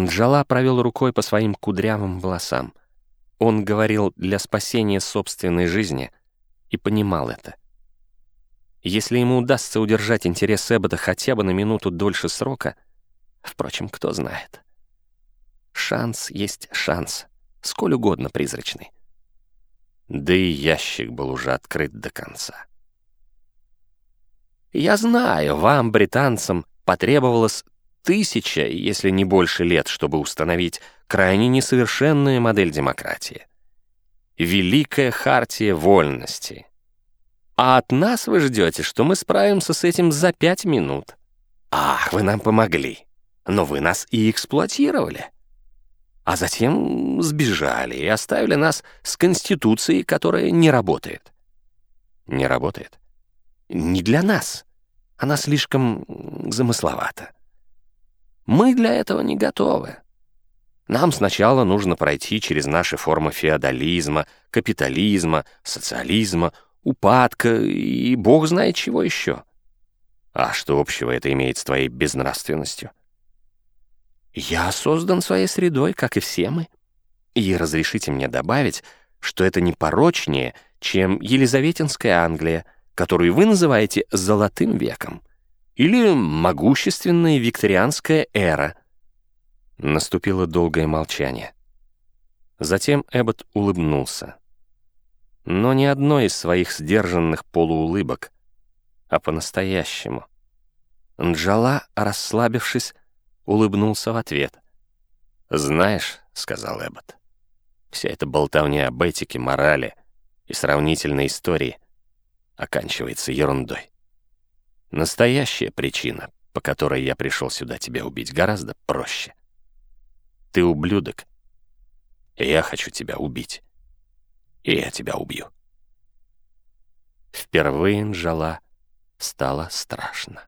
Нджала провел рукой по своим кудрявым волосам. Он говорил для спасения собственной жизни и понимал это. Если ему удастся удержать интерес Эббота хотя бы на минуту дольше срока, впрочем, кто знает. Шанс есть шанс, сколь угодно призрачный. Да и ящик был уже открыт до конца. Я знаю, вам, британцам, потребовалось тысяча, если не больше лет, чтобы установить крайне несовершенную модель демократии. Великая хартия вольности. А от нас вы ждете, что мы справимся с этим за пять минут. Ах, вы нам помогли. Но вы нас и эксплуатировали. А затем сбежали и оставили нас с Конституцией, которая не работает. Не работает? Не для нас. Она слишком замысловата. Мы для этого не готовы. Нам сначала нужно пройти через наши формы феодализма, капитализма, социализма, упадка и бог знает чего еще. А что общего это имеет с твоей безнравственностью? Я создан своей средой, как и все мы. И разрешите мне добавить, что это не порочнее, чем Елизаветинская Англия, которую вы называете «золотым веком». Или могущественная викторианская эра. Наступило долгое молчание. Затем Эббот улыбнулся. Но не одной из своих сдержанных полуулыбок, а по-настоящему. Нджала, расслабившись, улыбнулся в ответ. «Знаешь», — сказал Эббот, — «вся эта болтовня об этике, морали и сравнительной истории оканчивается ерундой. Настоящая причина, по которой я пришел сюда тебя убить, гораздо проще. Ты ублюдок, я хочу тебя убить. И я тебя убью. Впервые Нжала стало страшно.